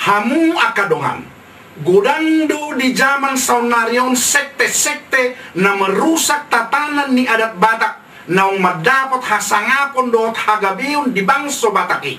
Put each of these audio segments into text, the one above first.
hamu akadongan. Godando di zaman saunarion sekte-sekte na merusak tatanan ni adat Batak. Na mendapat hasangapon dohot hagabiun di bangso Bataki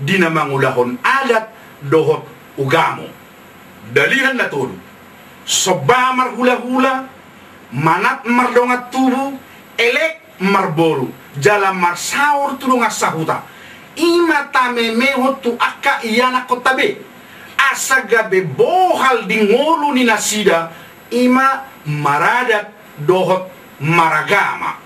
di namangulahon adat dohot ugamo dalihan na tulo sobamar hula-hula manat mardongat tubuh elek marboru. Jalan marsaur tulunga sahuta ima tame meho tu akka iyana kotabe asa gabe bohal di ngolu ni nasida ima maradat dohot maragama